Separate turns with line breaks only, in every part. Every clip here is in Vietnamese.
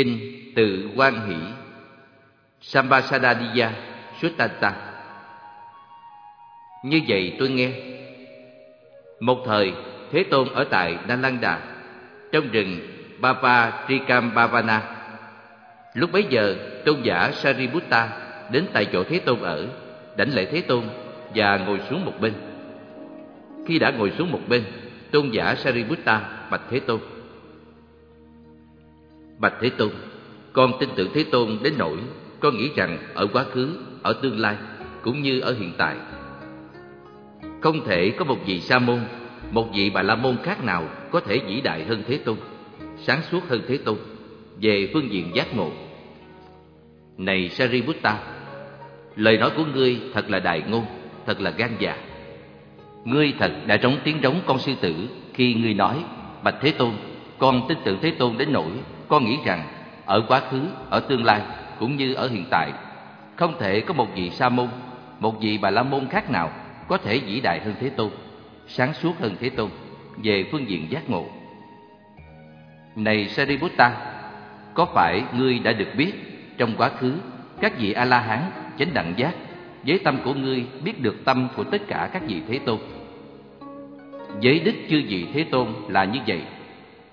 Kinh Tự Quan Hỷ. Sambasadadiya Suttanta Như vậy tôi nghe. Một thời, Thế Tôn ở tại Nalanda Trong rừng Bava Trikambhavana Lúc bấy giờ, Tôn giả Sariputta Đến tại chỗ Thế Tôn ở, Đảnh lễ Thế Tôn Và ngồi xuống một bên. Khi đã ngồi xuống một bên, Tôn giả Sariputta bạch Thế Tôn. Bạch Thế Tôn. Con tin tưởng Thế Tôn đến nỗi Con nghĩ rằng ở quá khứ, ở tương lai Cũng như ở hiện tại. Không thể có một vị sa môn Một vị bà la môn khác nào Có thể vĩ đại hơn Thế Tôn Sáng suốt hơn Thế Tôn Về phương diện giác ngộ. Này Sariputta Lời nói của ngươi thật là đại ngôn Thật là gan dạ. Ngươi thật đã trống tiếng trống con sư tử Khi ngươi nói Bạch Thế Tôn Con tin tưởng Thế Tôn đến nỗi con nghĩ rằng ở quá khứ, ở tương lai Cũng như ở hiện tại Không thể có một vị sa môn Một vị bà la môn khác nào Có thể vĩ đại hơn Thế Tôn Sáng suốt hơn Thế Tôn Về phương diện giác ngộ. Này Sariputta Có phải ngươi đã được biết Trong quá khứ Các vị A-la-hán chánh đẳng giác với tâm của ngươi biết được tâm của tất cả các vị Thế Tôn? Giới đức chư vị Thế Tôn là như vậy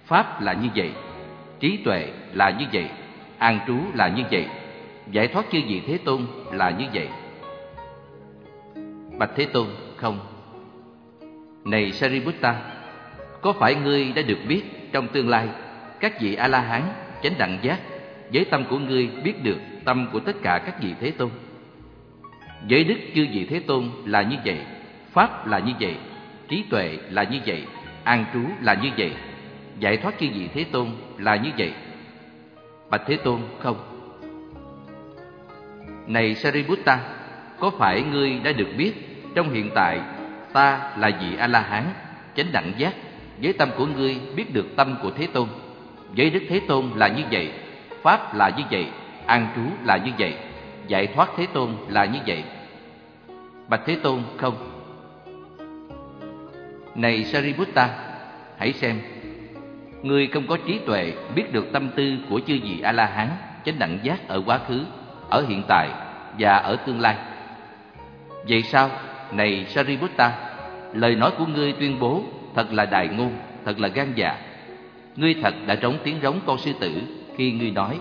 Pháp là như vậy Trí tuệ là như vậy, An trú là như vậy, Giải thoát chư vị Thế Tôn là như vậy. Bạch Thế Tôn, không. Này Sariputta, Có phải ngươi đã được biết trong tương lai Các vị A-la-hán chánh đẳng giác Với tâm của ngươi biết được tâm của tất cả các vị Thế Tôn? Giới đức chư vị Thế Tôn là như vậy, Pháp là như vậy, Trí tuệ là như vậy, An trú là như vậy. Giải thoát chư vị Thế Tôn là như vậy. Bạch Thế Tôn không? Này Sariputta, Có phải ngươi đã được biết Trong hiện tại Ta là vị A-la-hán, Chánh đẳng giác, Với tâm của ngươi biết được tâm của Thế Tôn? Với Đức Thế Tôn là như vậy, Pháp là như vậy, An trú là như vậy, Giải thoát Thế Tôn là như vậy. Bạch Thế Tôn không? Này Sariputta, Hãy xem. Ngươi không có trí tuệ biết được tâm tư của chư vị A-la-hán Chánh đẳng giác ở quá khứ, ở hiện tại và ở tương lai. Vậy sao, này Sariputta Lời nói của ngươi tuyên bố thật là đại ngôn, thật là gan dạ. Ngươi thật đã trống tiếng rống con sư tử khi ngươi nói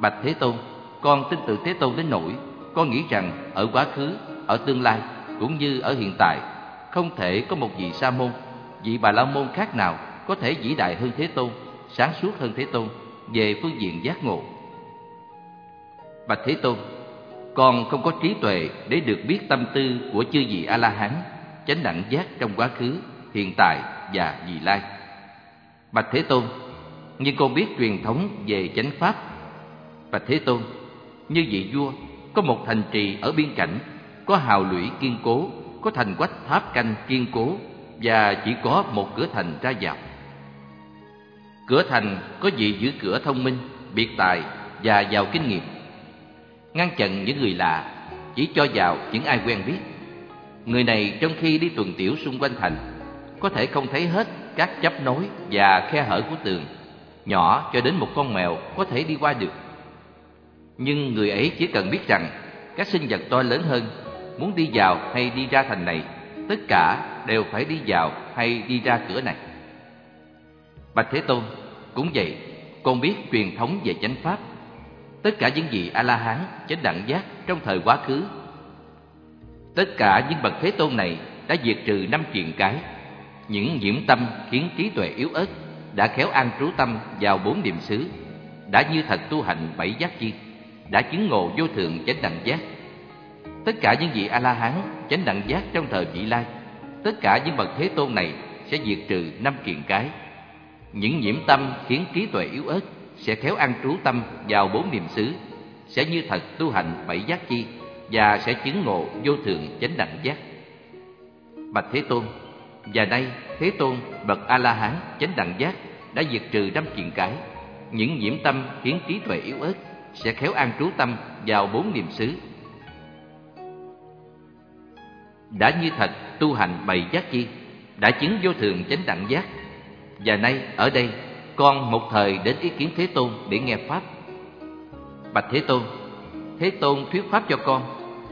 Bạch Thế Tôn, con tin tưởng Thế Tôn đến nỗi Con nghĩ rằng ở quá khứ, ở tương lai cũng như ở hiện tại Không thể có một vị sa môn, vị bà la môn khác nào có thể vĩ đại hơn Thế Tôn, sáng suốt hơn Thế Tôn về phương diện giác ngộ. Bạch Thế Tôn, con không có trí tuệ để được biết tâm tư của chư vị A-la-hán, chánh đẳng giác trong quá khứ, hiện tại và vị lai. Bạch Thế Tôn, nhưng con biết truyền thống về chánh pháp. Bạch Thế Tôn, như vị vua có một thành trì ở biên cảnh, có hào lũy kiên cố, có thành quách tháp canh kiên cố và chỉ có một cửa thành ra vào. Cửa thành có vị giữ cửa thông minh, biệt tài và giàu kinh nghiệm. Ngăn chặn những người lạ, chỉ cho vào những ai quen biết. Người này trong khi đi tuần tiểu xung quanh thành, có thể không thấy hết các chấp nối và khe hở của tường, nhỏ cho đến một con mèo có thể đi qua được. Nhưng người ấy chỉ cần biết rằng các sinh vật to lớn hơn muốn đi vào hay đi ra thành này, tất cả đều phải đi vào hay đi ra cửa này. Bạch Thế Tôn, cũng vậy, con biết truyền thống về chánh pháp. Tất cả những vị A-la-hán, chánh đẳng giác trong thời quá khứ. Tất cả những bậc Thế Tôn này đã diệt trừ năm chuyện cái. Những nhiễm tâm khiến trí tuệ yếu ớt đã khéo an trú tâm vào bốn niệm xứ, đã như thật tu hành bảy giác chi, đã chứng ngộ vô thượng chánh đẳng giác. Tất cả những vị A-la-hán, chánh đẳng giác trong thời vị lai, tất cả những bậc Thế Tôn này sẽ diệt trừ năm kiện cái những nhiễm tâm khiến trí tuệ yếu ớt sẽ khéo ăn trú tâm vào bốn niệm xứ, sẽ như thật tu hành bảy giác chi và sẽ chứng ngộ vô thượng chánh đẳng giác. Bạch Thế Tôn, và nay Thế Tôn bậc A La Hán chánh đẳng giác đã diệt trừ năm kiện cái, những nhiễm tâm khiến trí tuệ yếu ớt sẽ khéo an trú tâm vào bốn niệm xứ. Đã như thật tu hành bảy giác chi, đã chứng vô thượng chánh đẳng giác và nay ở đây con một thời đến ý kiến Thế Tôn để nghe Pháp. Bạch Thế Tôn, Thế Tôn thuyết Pháp cho con,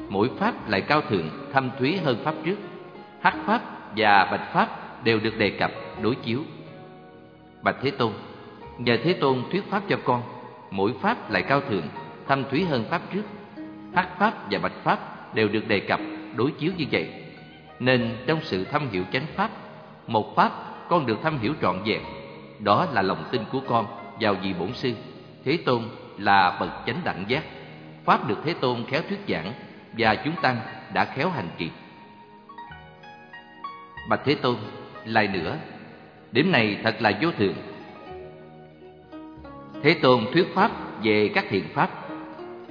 mỗi Pháp lại cao thượng, thâm thúy hơn Pháp trước. Hắc Pháp và Bạch Pháp đều được đề cập, đối chiếu. Bạch Thế Tôn, nhờ Thế Tôn thuyết Pháp cho con, mỗi Pháp lại cao thượng, thâm thúy hơn Pháp trước. Hắc Pháp và Bạch Pháp đều được đề cập, đối chiếu như vậy. Nên trong sự thâm hiểu chánh Pháp, một Pháp con được thâm hiểu trọn vẹn. Đó là lòng tin của con vào vị bổn sư. Thế Tôn là bậc chánh đẳng giác. Pháp được Thế Tôn khéo thuyết giảng và chúng tăng đã khéo hành trì. Bạch Thế Tôn, lại nữa, điểm này thật là vô thường. Thế Tôn thuyết pháp về các thiện pháp.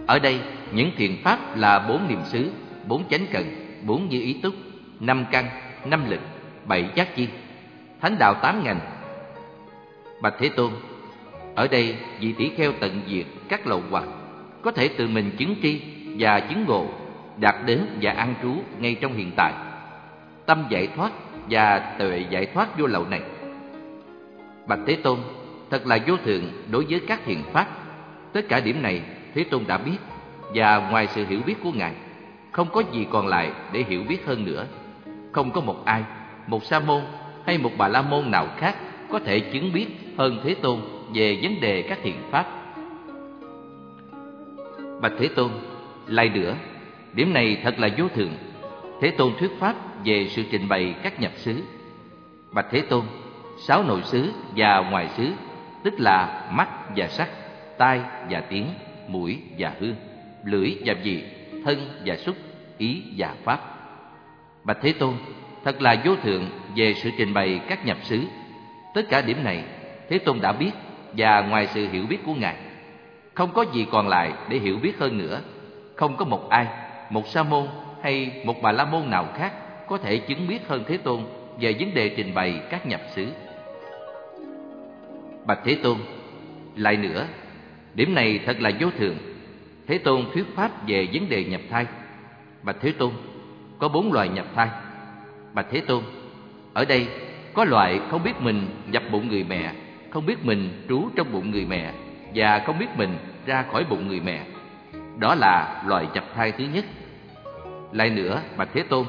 Ở đây, những thiện pháp là bốn niệm xứ, bốn chánh cần, bốn như ý túc, năm căn, năm lực, bảy giác chi, thánh đạo tám ngành. Bạch Thế Tôn, ở đây vị tỷ kheo tận diệt các lậu hoặc, có thể tự mình chứng tri và chứng ngộ, đạt đến và an trú ngay trong hiện tại. Tâm giải thoát và tuệ giải thoát vô lậu này. Bạch Thế Tôn, thật là vô thượng đối với các hiện pháp. Tất cả điểm này Thế Tôn đã biết và ngoài sự hiểu biết của Ngài, không có gì còn lại để hiểu biết hơn nữa. Không có một ai, một sa môn hay một bà la môn nào khác có thể chứng biết hơn Thế Tôn về vấn đề các thiện pháp. Bạch Thế Tôn, lại nữa, điểm này thật là vô thượng. Thế Tôn thuyết pháp về sự trình bày các nhập xứ. Bạch Thế Tôn, sáu nội xứ và ngoài xứ, tức là mắt và sắc, tai và tiếng, mũi và hương, lưỡi và vị, thân và xúc, ý và pháp. Bạch Thế Tôn, thật là vô thượng về sự trình bày các nhập xứ. Tất cả điểm này, Thế Tôn đã biết và ngoài sự hiểu biết của Ngài, không có gì còn lại để hiểu biết hơn nữa. Không có một ai, một sa môn hay một bà la môn nào khác có thể chứng biết hơn Thế Tôn về vấn đề trình bày các nhập xứ. Bạch Thế Tôn, lại nữa, điểm này thật là vô thường. Thế Tôn thuyết pháp về vấn đề nhập thai. Bạch Thế Tôn, có bốn loài nhập thai. Bạch Thế Tôn, ở đây có loại không biết mình nhập bụng người mẹ, không biết mình trú trong bụng người mẹ và không biết mình ra khỏi bụng người mẹ. Đó là loài nhập thai thứ nhất. Lại nữa, Bạch Thế Tôn,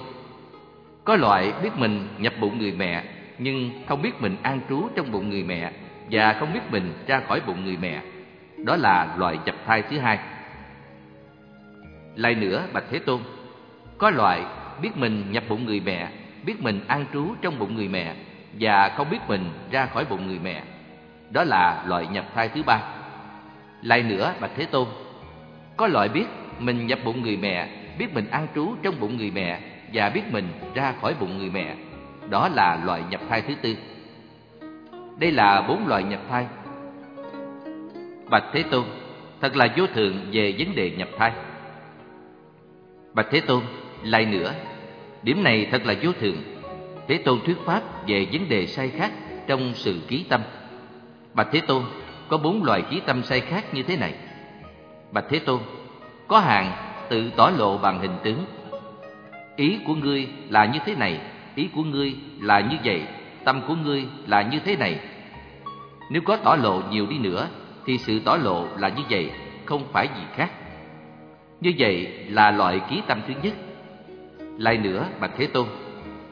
có loại biết mình nhập bụng người mẹ nhưng không biết mình an trú trong bụng người mẹ và không biết mình ra khỏi bụng người mẹ. Đó là loại nhập thai thứ hai. Lại nữa, Bạch Thế Tôn, có loại biết mình nhập bụng người mẹ, biết mình an trú trong bụng người mẹ và không biết mình ra khỏi bụng người mẹ. Đó là loại nhập thai thứ ba. Lại nữa, Bạch Thế Tôn, có loại biết mình nhập bụng người mẹ, biết mình an trú trong bụng người mẹ và biết mình ra khỏi bụng người mẹ. Đó là loại nhập thai thứ tư. Đây là bốn loại nhập thai. Bạch Thế Tôn, thật là vô thường về vấn đề nhập thai. Bạch Thế Tôn, lại nữa, điểm này thật là vô thường. Thế Tôn thuyết pháp về vấn đề sai khác trong sự ký tâm. Bạch Thế Tôn, có bốn loại ký tâm sai khác như thế này. Bạch Thế Tôn, có hàng tự tỏ lộ bằng hình tướng. Ý của ngươi là như thế này, ý của ngươi là như vậy, tâm của ngươi là như thế này. Nếu có tỏ lộ nhiều đi nữa, thì sự tỏ lộ là như vậy, không phải gì khác. Như vậy là loại ký tâm thứ nhất. Lại nữa, Bạch Thế Tôn,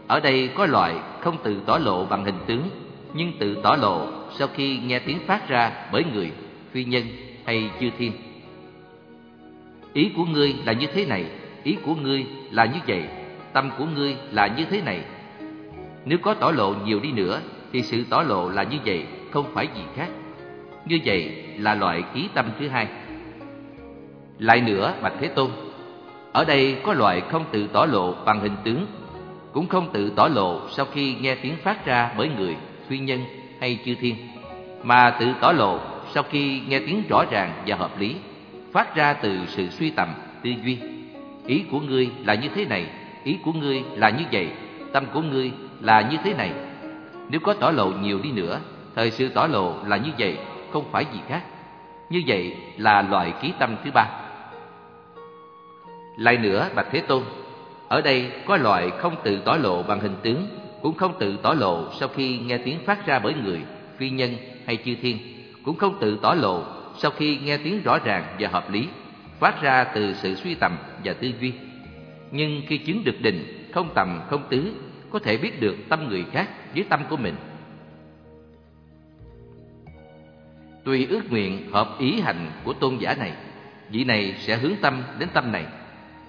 ở đây có loại không tự tỏ lộ bằng hình tướng, nhưng tự tỏ lộ sau khi nghe tiếng phát ra bởi người, phi nhân hay chư thiên. Ý của ngươi là như thế này, ý của ngươi là như vậy, tâm của ngươi là như thế này. Nếu có tỏ lộ nhiều đi nữa, thì sự tỏ lộ là như vậy, không phải gì khác. Như vậy là loại ký tâm thứ hai. Lại nữa, Bạch Thế Tôn, ở đây có loại không tự tỏ lộ bằng hình tướng, cũng không tự tỏ lộ sau khi nghe tiếng phát ra bởi người, phi nhân hay chư thiên, mà tự tỏ lộ sau khi nghe tiếng rõ ràng và hợp lý, phát ra từ sự suy tầm, tư duy. Ý của ngươi là như thế này, ý của ngươi là như vậy, tâm của ngươi là như thế này. Nếu có tỏ lộ nhiều đi nữa, thời sự tỏ lộ là như vậy, không phải gì khác. Như vậy là loại ký tâm thứ ba. Lại nữa, Bạch Thế Tôn, ở đây có loại không tự tỏ lộ bằng hình tướng, cũng không tự tỏ lộ sau khi nghe tiếng phát ra bởi người, phi nhân hay chư thiên cũng không tự tỏ lộ sau khi nghe tiếng rõ ràng và hợp lý phát ra từ sự suy tầm và tư duy. Nhưng khi chứng được định, không tầm không tứ, có thể biết được tâm người khác với tâm của mình. Tùy ước nguyện hợp ý hành của tôn giả này, vị này sẽ hướng tâm đến tâm này.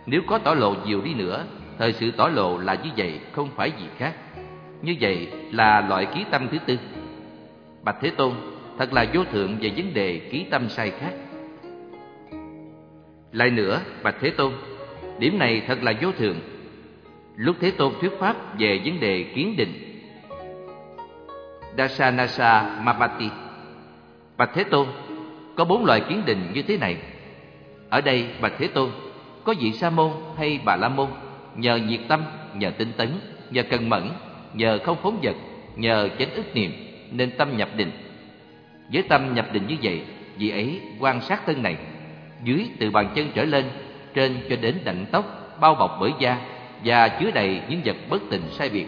Nếu có tỏ lộ nhiều đi nữa, thời sự tỏ lộ là như vậy, không phải gì khác. Như vậy là loại ký tâm thứ tư. Bạch Thế Tôn, thật là vô thượng về vấn đề ký tâm sai khác. Lại nữa, Bạch Thế Tôn, điểm này thật là vô thường. Lúc Thế Tôn thuyết pháp về vấn đề kiến định, Dasanasa Mapati, Bạch Thế Tôn, có bốn loại kiến định như thế này. Ở đây, Bạch Thế Tôn, có vị Sa môn hay Bà La môn, nhờ nhiệt tâm, nhờ tinh tấn, nhờ cần mẫn, nhờ không phóng vật, nhờ chánh ức niệm, nên tâm nhập định. Với tâm nhập định như vậy, vị ấy quan sát thân này dưới từ bàn chân trở lên, trên cho đến đặng tóc bao bọc bởi da và chứa đầy những vật bất tình sai biệt.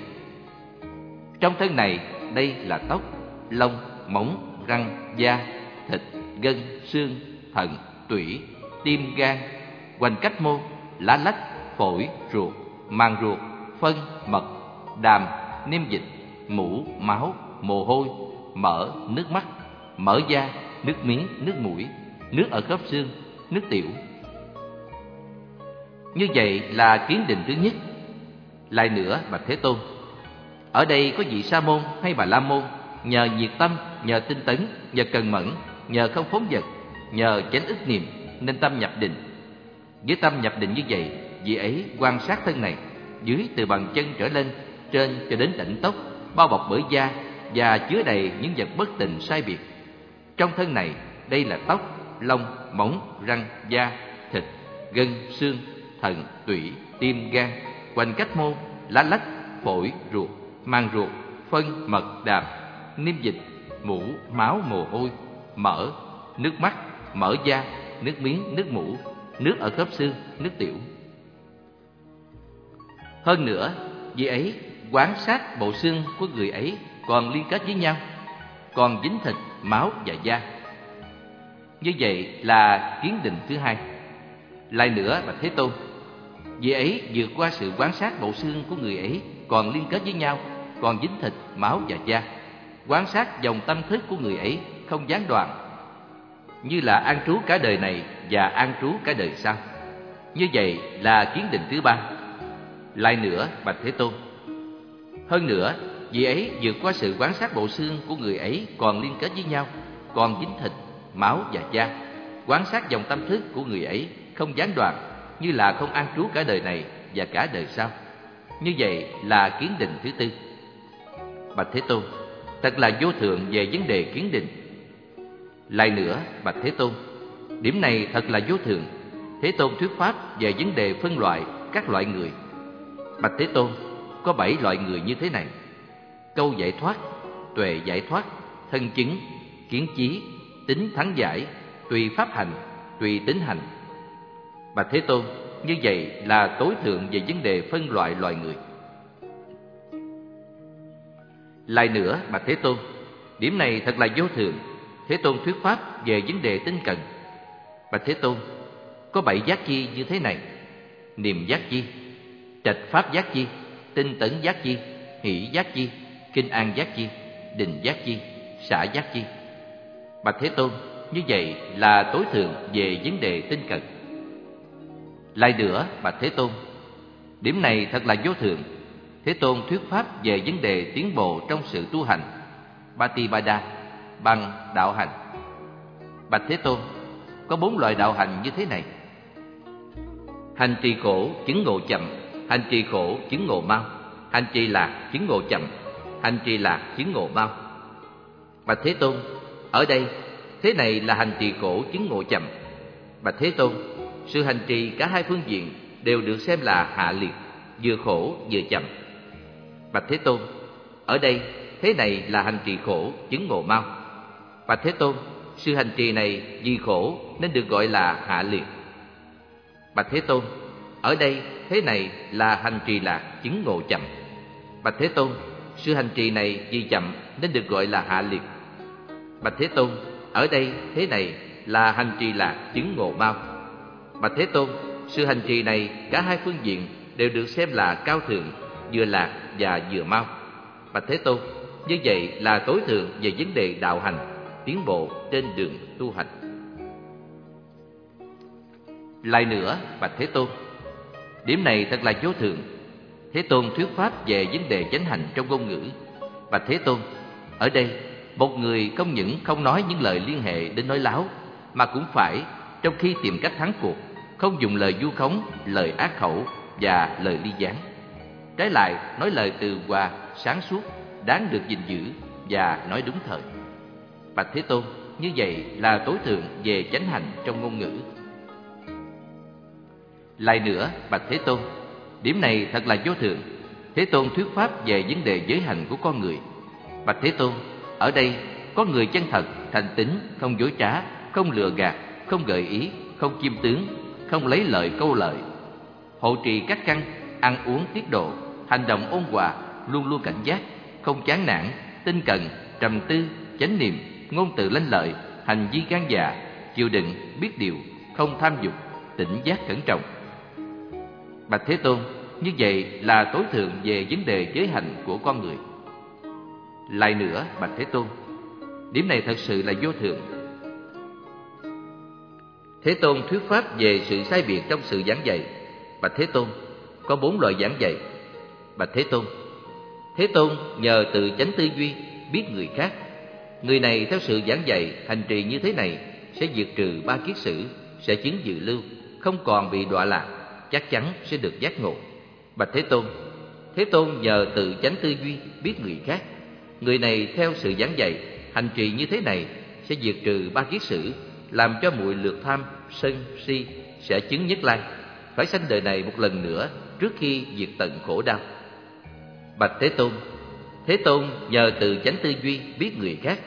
Trong thân này, đây là tóc, lông, móng, răng, da, thịt, gân, xương, thận, tủy, tim, gan, hoành cách mô, lá lách, phổi, ruột, màng ruột, phân, mật, đàm, niêm dịch, mũ, máu, mồ hôi, mỡ, nước mắt, mỡ da, nước miếng, nước mũi, nước ở khớp xương, nước tiểu. Như vậy là kiến định thứ nhất. Lại nữa, Bạch Thế Tôn, ở đây có vị Sa môn hay Bà La môn, nhờ nhiệt tâm, nhờ tinh tấn, nhờ cần mẫn, nhờ không phóng vật, nhờ chánh ức niệm nên tâm nhập định. Với tâm nhập định như vậy, vị ấy quan sát thân này, dưới từ bàn chân trở lên, trên cho đến đỉnh tóc, bao bọc bởi da và chứa đầy những vật bất tình sai biệt. Trong thân này, đây là tóc, lông, móng, răng, da, thịt, gân, xương, thận, tủy, tim, gan, quanh cách mô, lá lách, phổi, ruột, mang ruột, phân, mật, đàm, niêm dịch, mũ, máu, mồ hôi, mỡ, nước mắt, mỡ da, nước miếng, nước mũ, nước ở khớp xương, nước tiểu. Hơn nữa, vì ấy quan sát bộ xương của người ấy còn liên kết với nhau, còn dính thịt, máu và da như vậy là kiến định thứ hai. Lại nữa là Thế Tôn. Vì ấy vượt qua sự quan sát bộ xương của người ấy còn liên kết với nhau, còn dính thịt, máu và da. Quan sát dòng tâm thức của người ấy không gián đoạn, như là an trú cả đời này và an trú cả đời sau. Như vậy là kiến định thứ ba. Lại nữa, Bạch Thế Tôn. Hơn nữa, vị ấy vượt qua sự quan sát bộ xương của người ấy còn liên kết với nhau, còn dính thịt, máu và da Quan sát dòng tâm thức của người ấy không gián đoạn Như là không an trú cả đời này và cả đời sau Như vậy là kiến định thứ tư Bạch Thế Tôn Thật là vô thượng về vấn đề kiến định lại nữa Bạch Thế Tôn Điểm này thật là vô thường. Thế Tôn thuyết pháp về vấn đề phân loại các loại người Bạch Thế Tôn Có bảy loại người như thế này Câu giải thoát Tuệ giải thoát Thân chứng Kiến chí tính thắng giải, tùy pháp hành, tùy tính hành. Bạch Thế Tôn, như vậy là tối thượng về vấn đề phân loại loài người. Lại nữa, Bạch Thế Tôn, điểm này thật là vô thường. Thế Tôn thuyết pháp về vấn đề tinh cần. Bạch Thế Tôn, có bảy giác chi như thế này: niềm giác chi, trạch pháp giác chi, tinh tấn giác chi, hỷ giác chi, kinh an giác chi, định giác chi, xả giác chi. Bạch Thế Tôn, như vậy là tối thượng về vấn đề tinh cần. Lại nữa, Bạch Thế Tôn, điểm này thật là vô thượng. Thế Tôn thuyết pháp về vấn đề tiến bộ trong sự tu hành, Batipada, bằng đạo hành. Bạch Thế Tôn, có bốn loại đạo hành như thế này. Hành trì khổ, chứng ngộ chậm, hành trì khổ, chứng ngộ mau, hành trì lạc, chứng ngộ chậm, hành trì lạc, chứng ngộ mau. Bạch Thế Tôn, ở đây, thế này là hành trì khổ chứng ngộ chậm. Bạch Thế Tôn, sự hành trì cả hai phương diện đều được xem là hạ liệt, vừa khổ vừa chậm. Bạch Thế Tôn, ở đây, thế này là hành trì khổ chứng ngộ mau. Bạch Thế Tôn, sự hành trì này vì khổ nên được gọi là hạ liệt. Bạch Thế Tôn, ở đây thế này là hành trì lạc chứng ngộ chậm. Bạch Thế Tôn, sự hành trì này vì chậm nên được gọi là hạ liệt Bạch Thế Tôn, ở đây thế này là hành trì lạc chứng ngộ mau. Bạch Thế Tôn, sự hành trì này cả hai phương diện đều được xem là cao thượng, vừa lạc và vừa mau. Bạch Thế Tôn, như vậy là tối thượng về vấn đề đạo hành, tiến bộ trên đường tu hành. Lại nữa, Bạch Thế Tôn, điểm này thật là vô thường. Thế Tôn thuyết pháp về vấn đề chánh hành trong ngôn ngữ. Bạch Thế Tôn, ở đây một người không những không nói những lời liên hệ đến nói láo, mà cũng phải trong khi tìm cách thắng cuộc, không dùng lời du khống, lời ác khẩu và lời ly gián. Trái lại, nói lời từ hòa, sáng suốt, đáng được gìn giữ và nói đúng thời. Bạch Thế Tôn, như vậy là tối thượng về chánh hành trong ngôn ngữ. Lại nữa, Bạch Thế Tôn, điểm này thật là vô thượng. Thế Tôn thuyết pháp về vấn đề giới hành của con người. Bạch Thế Tôn, ở đây có người chân thật, thành tín, không dối trá, không lừa gạt, không gợi ý, không chiêm tướng, không lấy lợi câu lợi. Hộ trì các căn, ăn uống tiết độ, hành động ôn hòa, luôn luôn cảnh giác, không chán nản, tinh cần, trầm tư, chánh niệm, ngôn từ lanh lợi, hành vi gan dạ, chịu đựng, biết điều, không tham dục, tỉnh giác cẩn trọng. Bạch Thế Tôn, như vậy là tối thượng về vấn đề giới hành của con người. Lại nữa, Bạch Thế Tôn, điểm này thật sự là vô thượng. Thế Tôn thuyết pháp về sự sai biệt trong sự giảng dạy. Bạch Thế Tôn, có bốn loại giảng dạy. Bạch Thế Tôn, Thế Tôn nhờ từ chánh tư duy biết người khác. Người này theo sự giảng dạy, hành trì như thế này sẽ diệt trừ ba kiết sử, sẽ chứng dự lưu, không còn bị đọa lạc, chắc chắn sẽ được giác ngộ. Bạch Thế Tôn, Thế Tôn nhờ tự chánh tư duy biết người khác. Người này theo sự giảng dạy, hành trì như thế này sẽ diệt trừ ba kiết sử, làm cho muội lược tham, sân, si sẽ chứng nhất lai, phải sanh đời này một lần nữa trước khi diệt tận khổ đau. Bạch Thế Tôn, Thế Tôn nhờ từ chánh tư duy biết người khác.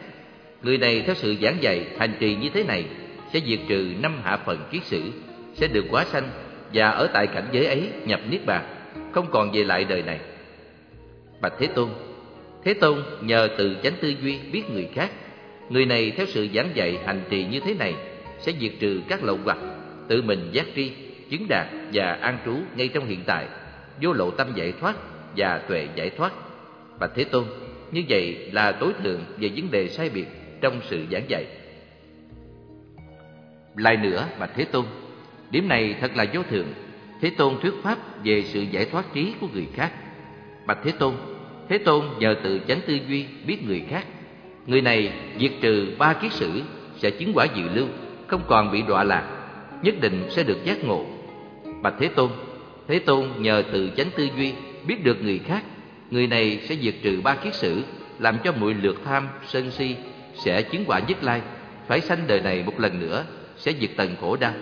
Người này theo sự giảng dạy, hành trì như thế này sẽ diệt trừ năm hạ phần kiết sử, sẽ được quá sanh và ở tại cảnh giới ấy nhập niết bàn, không còn về lại đời này. Bạch Thế Tôn, Thế Tôn nhờ từ chánh tư duy biết người khác. Người này theo sự giảng dạy hành trì như thế này sẽ diệt trừ các lậu hoặc, tự mình giác tri, chứng đạt và an trú ngay trong hiện tại, vô lộ tâm giải thoát và tuệ giải thoát. Bạch Thế Tôn, như vậy là tối thượng về vấn đề sai biệt trong sự giảng dạy. Lại nữa, Bạch Thế Tôn, điểm này thật là vô thượng. Thế Tôn thuyết pháp về sự giải thoát trí của người khác. Bạch Thế Tôn, Thế Tôn nhờ tự chánh tư duy biết người khác. Người này diệt trừ ba kiết sử sẽ chứng quả dự lưu, không còn bị đọa lạc, nhất định sẽ được giác ngộ. Bạch Thế Tôn, Thế Tôn nhờ tự chánh tư duy biết được người khác, người này sẽ diệt trừ ba kiết sử, làm cho muội lược tham, sân si sẽ chứng quả nhất lai, phải sanh đời này một lần nữa, sẽ diệt tận khổ đau.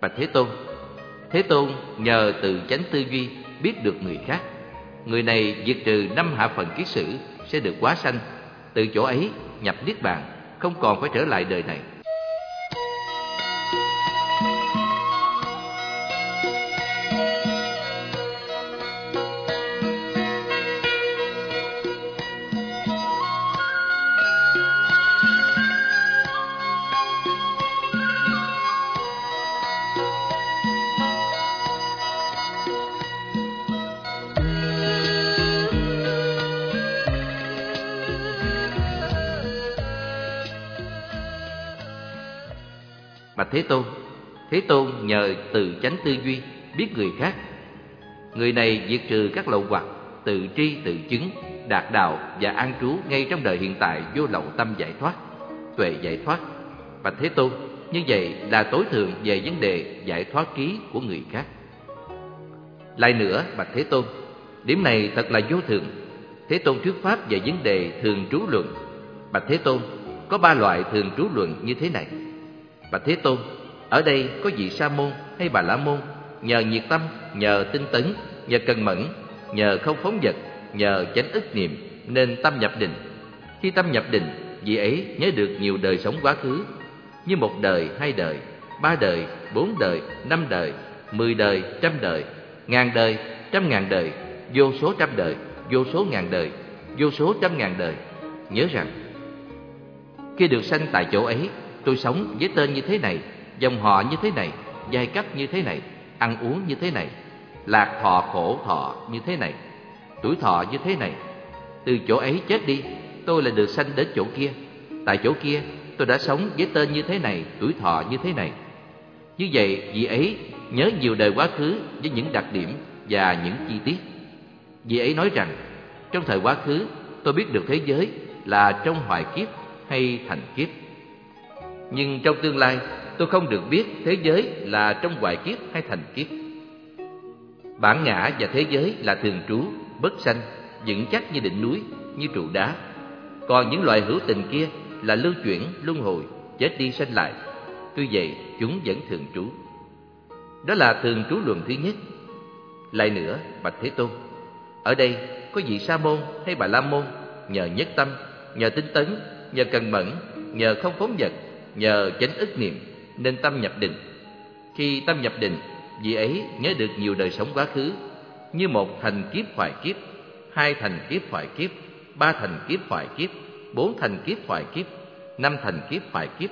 Bạch Thế Tôn, Thế Tôn nhờ từ chánh tư duy biết được người khác, người này diệt trừ năm hạ phần kiết sử sẽ được quá sanh, từ chỗ ấy nhập niết bàn, không còn phải trở lại đời này. Thế Tôn. Thế Tôn nhờ từ chánh tư duy biết người khác. Người này diệt trừ các lậu hoặc, Tự tri, tự chứng, Đạt đạo và an trú ngay trong đời hiện tại Vô lậu tâm giải thoát, Tuệ giải thoát. Bạch Thế Tôn, Như vậy là tối thượng về vấn đề giải thoát trí của người khác. Lại nữa, Bạch Thế Tôn, Điểm này thật là vô thường. Thế Tôn thuyết pháp về vấn đề thường trú luận. Bạch Thế Tôn, Có ba loại thường trú luận như thế này. Bạch Thế Tôn, ở đây có vị Sa môn hay Bà La môn, nhờ nhiệt tâm, nhờ tinh tấn, nhờ cần mẫn, nhờ không phóng vật, nhờ chánh ức niệm nên tâm nhập định. Khi tâm nhập định, vị ấy nhớ được nhiều đời sống quá khứ, như một đời, hai đời, ba đời, bốn đời, năm đời, mười đời, trăm đời, ngàn đời, trăm ngàn đời, vô số trăm đời, vô số ngàn đời, vô số trăm ngàn đời. Nhớ rằng, Khi được sanh tại chỗ ấy, tôi sống với tên như thế này, dòng họ như thế này, giai cấp như thế này, ăn uống như thế này, lạc thọ khổ thọ như thế này, tuổi thọ như thế này. Từ chỗ ấy chết đi, tôi lại được sanh đến chỗ kia. Tại chỗ kia, tôi đã sống với tên như thế này, tuổi thọ như thế này. Như vậy, vị ấy nhớ nhiều đời quá khứ với những đặc điểm và những chi tiết. Vị ấy nói rằng, trong thời quá khứ, tôi biết được thế giới là trong hoài kiếp hay thành kiếp. Nhưng trong tương lai, tôi không được biết thế giới là trong hoài kiếp hay thành kiếp. Bản ngã và thế giới là thường trú, bất sanh, vững chắc như đỉnh núi, như trụ đá. Còn những loại hữu tình kia là lưu chuyển, luân hồi, chết đi sanh lại. Tuy vậy, chúng vẫn thường trú. Đó là thường trú luận thứ nhất. Lại nữa, Bạch Thế Tôn, ở đây có vị Sa môn hay Bà La môn nhờ nhất tâm, nhờ tinh tấn, nhờ cần mẫn, nhờ không phóng vật, nhờ chánh ức niệm nên tâm nhập định. Khi tâm nhập định, vị ấy nhớ được nhiều đời sống quá khứ như một thành kiếp hoại kiếp, hai thành kiếp hoại kiếp, ba thành kiếp hoại kiếp, bốn thành kiếp hoại kiếp, năm thành kiếp hoại kiếp,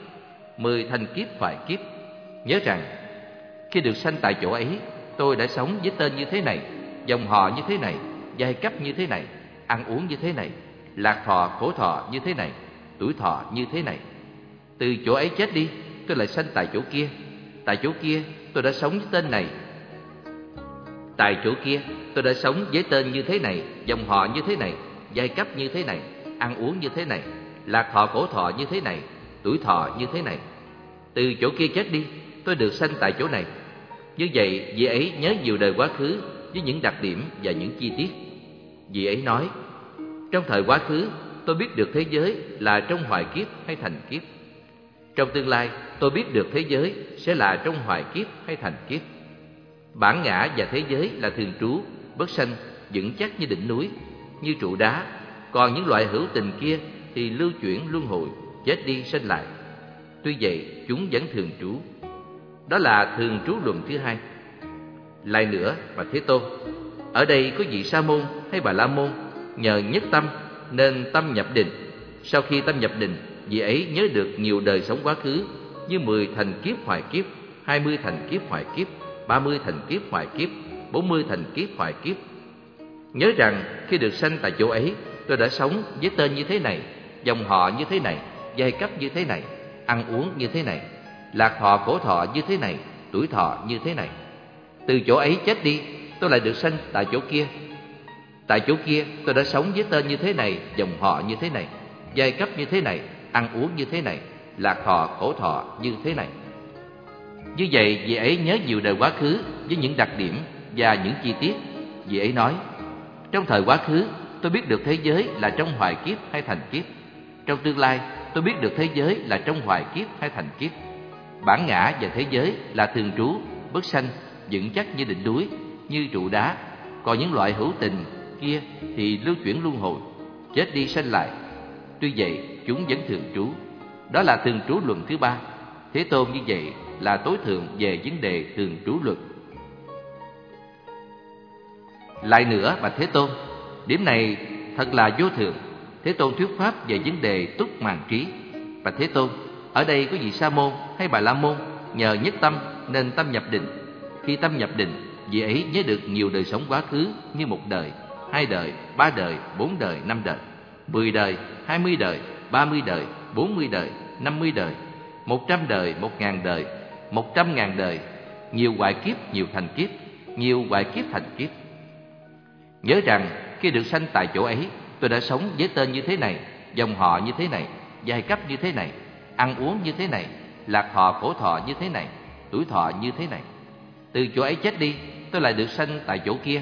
mười thành kiếp hoại kiếp. Nhớ rằng, khi được sanh tại chỗ ấy, tôi đã sống với tên như thế này, dòng họ như thế này, giai cấp như thế này, ăn uống như thế này, lạc thọ khổ thọ như thế này, tuổi thọ như thế này. Từ chỗ ấy chết đi, tôi lại sanh tại chỗ kia. Tại chỗ kia, tôi đã sống với tên này. Tại chỗ kia, tôi đã sống với tên như thế này, dòng họ như thế này, giai cấp như thế này, ăn uống như thế này, lạc thọ cổ thọ như thế này, tuổi thọ như thế này. Từ chỗ kia chết đi, tôi được sanh tại chỗ này. Như vậy, vị ấy nhớ nhiều đời quá khứ với những đặc điểm và những chi tiết. Vị ấy nói, trong thời quá khứ, tôi biết được thế giới là trong hoài kiếp hay thành kiếp. Trong tương lai, tôi biết được thế giới sẽ là trong hoài kiếp hay thành kiếp. Bản ngã và thế giới là thường trú, bất sanh, vững chắc như đỉnh núi, như trụ đá. Còn những loại hữu tình kia thì lưu chuyển luân hồi, chết đi sanh lại. Tuy vậy, chúng vẫn thường trú. Đó là thường trú luận thứ hai. Lại nữa, và Thế Tôn, ở đây có vị Sa môn hay Bà La môn nhờ nhất tâm nên tâm nhập định. Sau khi tâm nhập định, vì ấy nhớ được nhiều đời sống quá khứ như mười thành kiếp hoài kiếp, hai mươi thành kiếp hoài kiếp, ba mươi thành kiếp hoài kiếp, bốn mươi thành kiếp hoài kiếp. Nhớ rằng khi được sanh tại chỗ ấy, tôi đã sống với tên như thế này, dòng họ như thế này, giai cấp như thế này, ăn uống như thế này, lạc thọ cổ thọ như thế này, tuổi thọ như thế này. Từ chỗ ấy chết đi, tôi lại được sanh tại chỗ kia. Tại chỗ kia, tôi đã sống với tên như thế này, dòng họ như thế này, giai cấp như thế này, ăn uống như thế này, lạc thọ khổ thọ như thế này. Như vậy, vị ấy nhớ nhiều đời quá khứ với những đặc điểm và những chi tiết. Vị ấy nói, trong thời quá khứ, tôi biết được thế giới là trong hoài kiếp hay thành kiếp. Trong tương lai, tôi biết được thế giới là trong hoài kiếp hay thành kiếp. Bản ngã và thế giới là thường trú, bất sanh, vững chắc như đỉnh núi, như trụ đá. Còn những loại hữu tình kia thì lưu chuyển luân hồi, chết đi sanh lại. Tuy vậy, chúng vẫn thường trú. Đó là thường trú luận thứ ba. Thế Tôn như vậy là tối thượng về vấn đề thường trú luận. Lại nữa, mà Thế Tôn, điểm này thật là vô thường. Thế Tôn thuyết pháp về vấn đề túc màn trí. và Thế Tôn, ở đây có vị Sa môn hay Bà La môn nhờ nhất tâm nên tâm nhập định. Khi tâm nhập định, vị ấy nhớ được nhiều đời sống quá khứ như một đời, hai đời, ba đời, bốn đời, năm đời, mười đời, hai mươi đời, ba mươi đời, bốn mươi đời, năm mươi đời, một trăm đời, một ngàn đời, một trăm ngàn đời, nhiều hoại kiếp, nhiều thành kiếp, nhiều hoại kiếp thành kiếp. Nhớ rằng khi được sanh tại chỗ ấy, tôi đã sống với tên như thế này, dòng họ như thế này, giai cấp như thế này, ăn uống như thế này, lạc thọ khổ thọ như thế này, tuổi thọ như thế này. Từ chỗ ấy chết đi, tôi lại được sanh tại chỗ kia.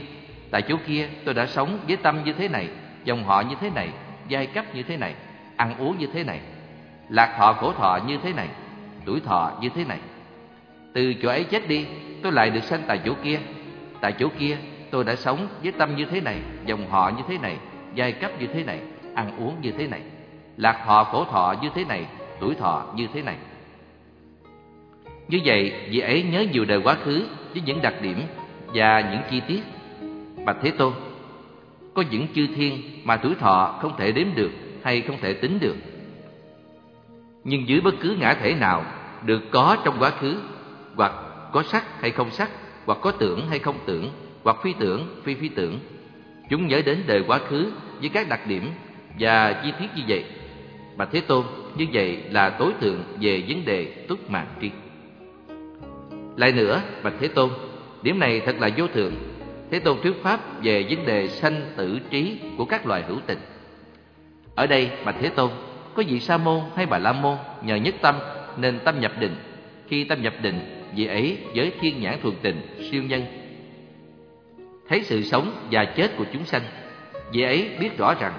Tại chỗ kia, tôi đã sống với tâm như thế này, dòng họ như thế này, giai cấp như thế này, ăn uống như thế này, lạc thọ khổ thọ như thế này, tuổi thọ như thế này. Từ chỗ ấy chết đi, tôi lại được sanh tại chỗ kia. Tại chỗ kia, tôi đã sống với tâm như thế này, dòng họ như thế này, giai cấp như thế này, ăn uống như thế này, lạc thọ khổ thọ như thế này, tuổi thọ như thế này. Như vậy, vị ấy nhớ nhiều đời quá khứ với những đặc điểm và những chi tiết. Bạch Thế Tôn, có những chư thiên mà tuổi thọ không thể đếm được hay không thể tính được. Nhưng dưới bất cứ ngã thể nào được có trong quá khứ, hoặc có sắc hay không sắc, hoặc có tưởng hay không tưởng, hoặc phi tưởng, phi phi tưởng. Chúng nhớ đến đời quá khứ với các đặc điểm và chi tiết như vậy. Bạch Thế Tôn, như vậy là tối thượng về vấn đề túc mạng tri. Lại nữa, Bạch Thế Tôn, điểm này thật là vô thượng. Thế Tôn thuyết pháp về vấn đề sanh tử trí của các loài hữu tình. Ở đây, mà Thế Tôn, có vị Sa môn hay Bà La môn nhờ nhất tâm nên tâm nhập định. Khi tâm nhập định, vị ấy với thiên nhãn thuần tình, siêu nhân thấy sự sống và chết của chúng sanh. Vị ấy biết rõ rằng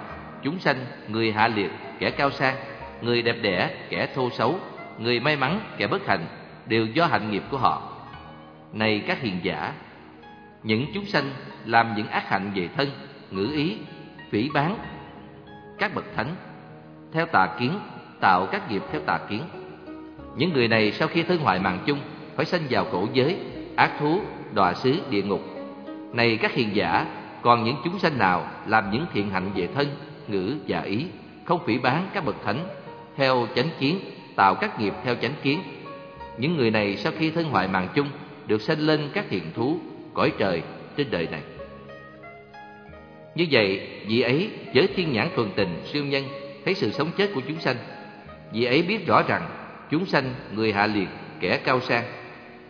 chúng sanh, người hạ liệt, kẻ cao sang, người đẹp đẽ, kẻ thô xấu, người may mắn, kẻ bất hạnh đều do hạnh nghiệp của họ. Này các hiền giả, những chúng sanh làm những ác hạnh về thân, ngữ ý, phỉ bán, các bậc thánh, theo tà kiến, tạo các nghiệp theo tà kiến. Những người này sau khi thân hoại mạng chung, phải sanh vào cổ giới, ác thú, đọa xứ, địa ngục. Này các hiền giả, còn những chúng sanh nào làm những thiện hạnh về thân, ngữ và ý, không phỉ bán các bậc thánh, theo chánh kiến, tạo các nghiệp theo chánh kiến. Những người này sau khi thân hoại mạng chung, được sanh lên các thiện thú, cõi trời trên đời này. Như vậy, vị ấy với thiên nhãn thuần tình, siêu nhân, thấy sự sống chết của chúng sanh. Vị ấy biết rõ rằng, chúng sanh, người hạ liệt, kẻ cao sang,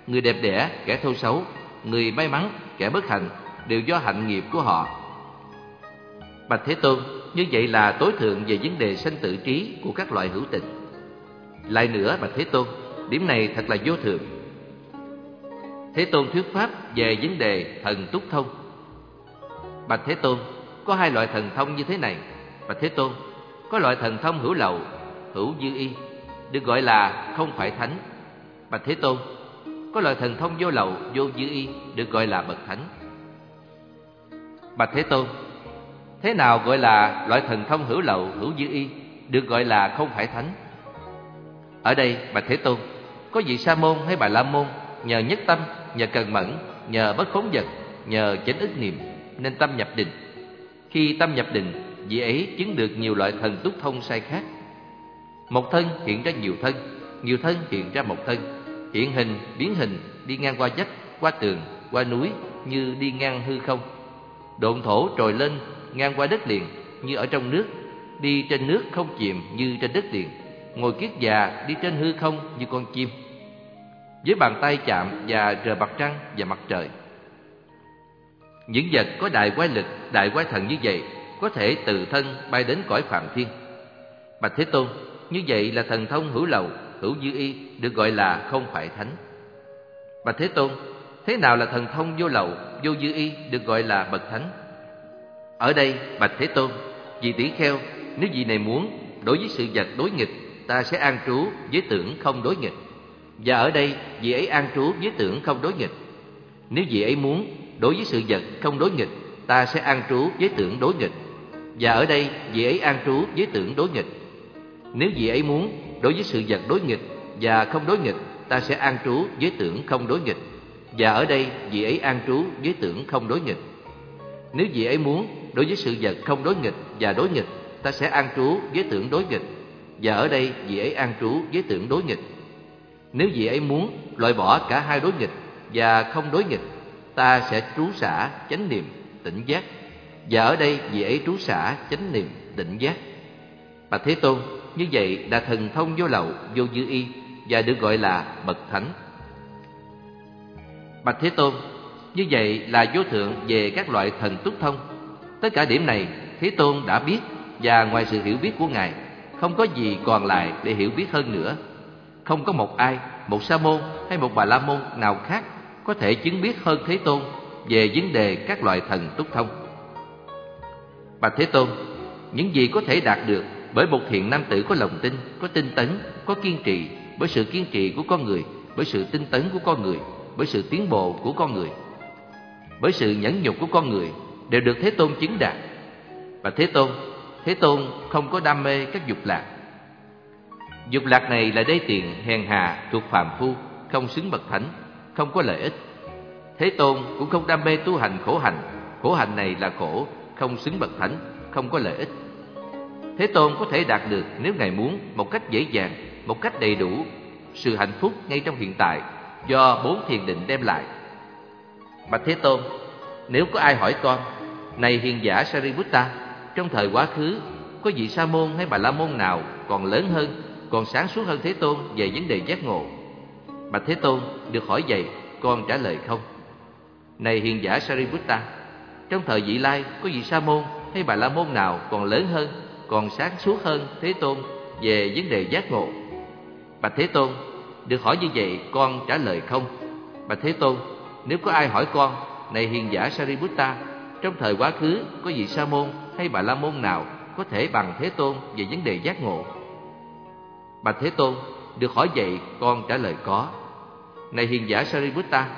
người đẹp đẽ, kẻ thô xấu, người may mắn, kẻ bất hạnh đều do hạnh nghiệp của họ. Bạch Thế Tôn, như vậy là tối thượng về vấn đề sanh tử trí của các loại hữu tình. Lại nữa Bạch Thế Tôn, điểm này thật là vô thượng. Thế Tôn thuyết pháp về vấn đề thần túc thông. Bạch Thế Tôn, có hai loại thần thông như thế này. Bạch Thế Tôn, có loại thần thông hữu lậu, hữu dư y, được gọi là không phải thánh. Bạch Thế Tôn, có loại thần thông vô lậu, vô dư y, được gọi là bậc thánh. Bạch Thế Tôn, thế nào gọi là loại thần thông hữu lậu, hữu dư y, được gọi là không phải thánh? Ở đây, Bạch Thế Tôn, có vị Sa môn hay Bà La môn nhờ nhất tâm, nhờ cần mẫn, nhờ bất khống vật, nhờ chánh ức niệm nên tâm nhập định. Khi tâm nhập định, vị ấy chứng được nhiều loại thần túc thông sai khác. Một thân hiện ra nhiều thân, nhiều thân hiện ra một thân, hiện hình, biến hình, đi ngang qua vách, qua tường, qua núi như đi ngang hư không. Độn thổ trồi lên ngang qua đất liền như ở trong nước, đi trên nước không chìm như trên đất liền, ngồi kiết già đi trên hư không như con chim. Với bàn tay chạm và rờ mặt trăng và mặt trời. Những vật có đại quái lực, đại quái thần như vậy có thể từ thân bay đến cõi phạm thiên. Bạch Thế Tôn, như vậy là thần thông hữu lậu, hữu dư y, được gọi là không phải thánh. Bạch Thế Tôn, thế nào là thần thông vô lậu, vô dư y, được gọi là bậc thánh? Ở đây, Bạch Thế Tôn, vì tỷ kheo, nếu vị này muốn, đối với sự vật đối nghịch, ta sẽ an trú với tưởng không đối nghịch. Và ở đây, vị ấy an trú với tưởng không đối nghịch. Nếu vị ấy muốn, đối với sự vật không đối nghịch, ta sẽ an trú với tưởng đối nghịch. Và ở đây, vị ấy an trú với tưởng đối nghịch. Nếu vị ấy muốn, đối với sự vật đối nghịch và không đối nghịch, ta sẽ an trú với tưởng không đối nghịch. Và ở đây, vị ấy an trú với tưởng không đối nghịch. Nếu vị ấy muốn, đối với sự vật không đối nghịch và đối nghịch, ta sẽ an trú với tưởng đối nghịch. Và ở đây, vị ấy an trú với tưởng đối nghịch. Nếu vị ấy muốn loại bỏ cả hai đối nghịch và không đối nghịch, ta sẽ trú xả chánh niệm tỉnh giác. Và ở đây vị ấy trú xả chánh niệm tỉnh giác. Bạch Thế Tôn, như vậy đã thần thông vô lậu, vô dư y và được gọi là bậc thánh. Bạch Thế Tôn, như vậy là vô thượng về các loại thần túc thông. Tất cả điểm này Thế Tôn đã biết và ngoài sự hiểu biết của Ngài, không có gì còn lại để hiểu biết hơn nữa. Không có một ai, một sa môn hay một bà la môn nào khác có thể chứng biết hơn Thế Tôn về vấn đề các loại thần túc thông. Bạch Thế Tôn, những gì có thể đạt được bởi một thiện nam tử có lòng tin, có tinh tấn, có kiên trì, bởi sự kiên trì của con người, bởi sự tinh tấn của con người, bởi sự tiến bộ của con người, bởi sự nhẫn nhục của con người đều được Thế Tôn chứng đạt. Và Thế Tôn, Thế Tôn không có đam mê các dục lạc. Dục lạc này là đê tiền, hèn hà, thuộc phàm phu, không xứng bậc thánh, không có lợi ích. Thế Tôn cũng không đam mê tu hành khổ hành, khổ hành này là khổ, không xứng bậc thánh, không có lợi ích. Thế Tôn có thể đạt được nếu Ngài muốn một cách dễ dàng một cách đầy đủ sự hạnh phúc ngay trong hiện tại do bốn thiền định đem lại. Bạch Thế Tôn, nếu có ai hỏi con, này hiền giả Sariputta, trong thời quá khứ có vị sa môn hay bà la môn nào còn lớn hơn, còn sáng suốt hơn Thế Tôn về vấn đề giác ngộ? Bạch Thế Tôn được hỏi vậy, con trả lời không. Này hiền giả Sariputta, trong thời vị lai có vị sa môn hay bà la môn nào còn lớn hơn, còn sáng suốt hơn Thế Tôn về vấn đề giác ngộ? Bạch Thế Tôn, được hỏi như vậy con trả lời không. Bạch Thế Tôn, nếu có ai hỏi con, này hiền giả Sariputta, trong thời quá khứ có vị sa môn hay bà la môn nào có thể bằng Thế Tôn về vấn đề giác ngộ? Bạch Thế Tôn, được hỏi vậy con trả lời có. Này hiền giả Sariputta,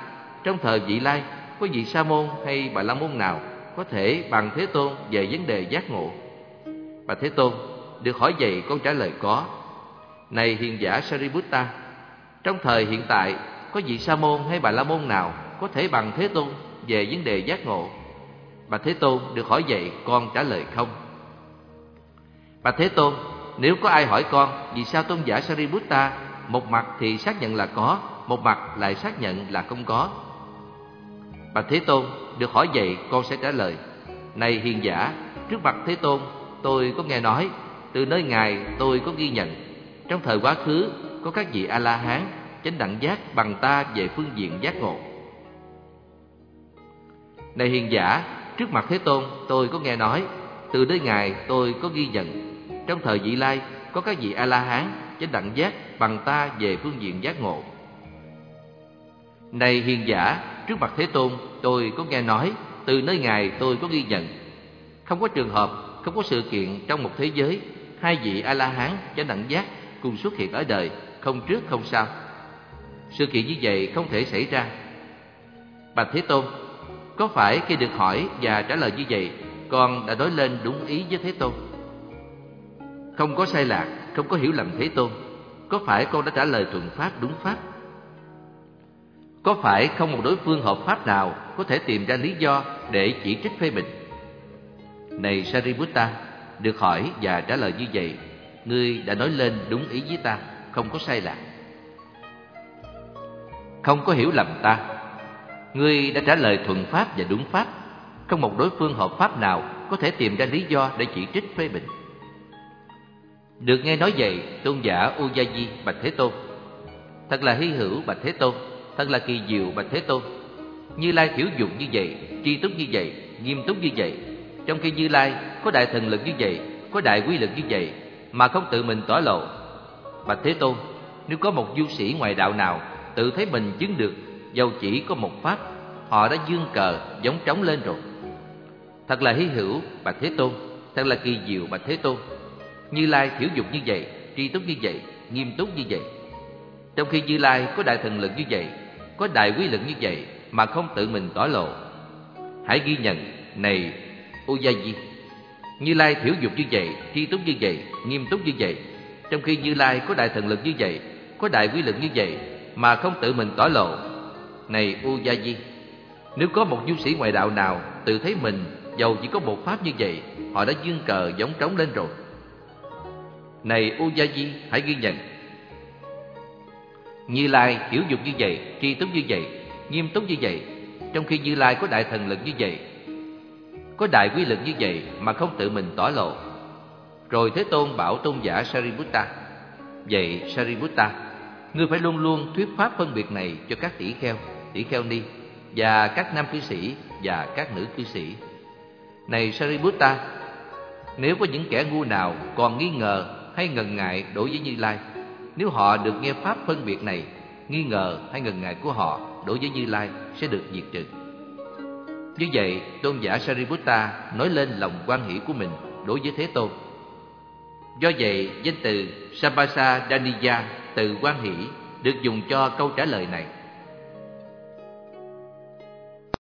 trong thời vị lai có vị sa môn hay bà la môn nào có thể bằng Thế Tôn về vấn đề giác ngộ? Bạch Thế Tôn, được hỏi vậy con trả lời có. Này hiền giả Sariputta, trong thời hiện tại có vị sa môn hay bà la môn nào có thể bằng Thế Tôn về vấn đề giác ngộ? Bạch Thế Tôn được hỏi vậy con trả lời không. Bạch Thế Tôn, nếu có ai hỏi con vì sao tôn giả Sariputta một mặt thì xác nhận là có, một mặt lại xác nhận là không có. Bạch Thế Tôn, được hỏi vậy con sẽ trả lời. Này hiền giả, trước mặt Thế Tôn, tôi có nghe nói, từ nơi Ngài tôi có ghi nhận. Trong thời quá khứ, có các vị A-la-hán, chánh đẳng giác bằng ta về phương diện giác ngộ. Này hiền giả, trước mặt Thế Tôn, tôi có nghe nói, từ nơi Ngài tôi có ghi nhận. Trong thời vị lai, có các vị A-la-hán, chánh đẳng giác bằng ta về phương diện giác ngộ. Này hiền giả, trước mặt Thế Tôn, tôi có nghe nói, từ nơi Ngài tôi có ghi nhận. Không có trường hợp, không có sự kiện trong một thế giới, hai vị A-la-hán chánh đẳng giác cùng xuất hiện ở đời, không trước không sau. Sự kiện như vậy không thể xảy ra. Bạch Thế Tôn, có phải khi được hỏi và trả lời như vậy, con đã nói lên đúng ý với Thế Tôn? Không có sai lạc, không có hiểu lầm Thế Tôn. Có phải con đã trả lời thuận pháp đúng pháp? Có phải không một đối phương hợp pháp nào có thể tìm ra lý do để chỉ trích phê bình? Này Sariputta, được hỏi và trả lời như vậy, ngươi đã nói lên đúng ý với ta, không có sai lạc. Không có hiểu lầm ta, ngươi đã trả lời thuận pháp và đúng pháp, không một đối phương hợp pháp nào có thể tìm ra lý do để chỉ trích phê bình. Được nghe nói vậy, tôn giả Ujayi bạch Thế Tôn. Thật là hy hữu bạch Thế Tôn, thật là kỳ diệu bạch Thế Tôn. Như Lai thiểu dụng như vậy, tri túc như vậy, nghiêm túc như vậy. Trong khi Như Lai có đại thần lực như vậy, có đại quy lực như vậy, mà không tự mình tỏ lộ. Bạch Thế Tôn, nếu có một du sĩ ngoài đạo nào tự thấy mình chứng được, dầu chỉ có một pháp, họ đã dương cờ giống trống lên rồi. Thật là hy hữu bạch Thế Tôn, thật là kỳ diệu bạch Thế Tôn. Như Lai thiểu dục như vậy, tri túc như vậy, nghiêm túc như vậy. Trong khi Như Lai có đại thần lực như vậy, có đại quy lực như vậy mà không tự mình tỏ lộ. Hãy ghi nhận, này Ujayi, Như Lai thiểu dục như vậy, tri túc như vậy, nghiêm túc như vậy. Trong khi Như Lai có đại thần lực như vậy, có đại quy lực như vậy mà không tự mình tỏ lộ. Này Ujayi, nếu có một du sĩ ngoại đạo nào tự thấy mình giàu chỉ có một pháp như vậy, họ đã dương cờ giống trống lên rồi. Này Ujayi, hãy ghi nhận. Như Lai hiểu dục như vậy, tri túc như vậy, nghiêm túc như vậy, trong khi Như Lai có đại thần lực như vậy, có đại quy lực như vậy mà không tự mình tỏ lộ. Rồi Thế Tôn bảo tôn giả Sariputta, Vậy Sariputta, ngươi phải luôn luôn thuyết pháp phân biệt này cho các tỷ kheo, tỷ kheo ni, và các nam cư sĩ và các nữ cư sĩ. Này Sariputta, nếu có những kẻ ngu nào còn nghi ngờ hay ngần ngại đối với Như Lai. Nếu họ được nghe pháp phân biệt này, nghi ngờ hay ngần ngại của họ đối với Như Lai sẽ được diệt trừ. Như vậy, tôn giả Sariputta nói lên lòng quan hỷ của mình đối với Thế Tôn. Do vậy, danh từ Sambasa Daniya từ quan hỷ được dùng cho câu trả lời này.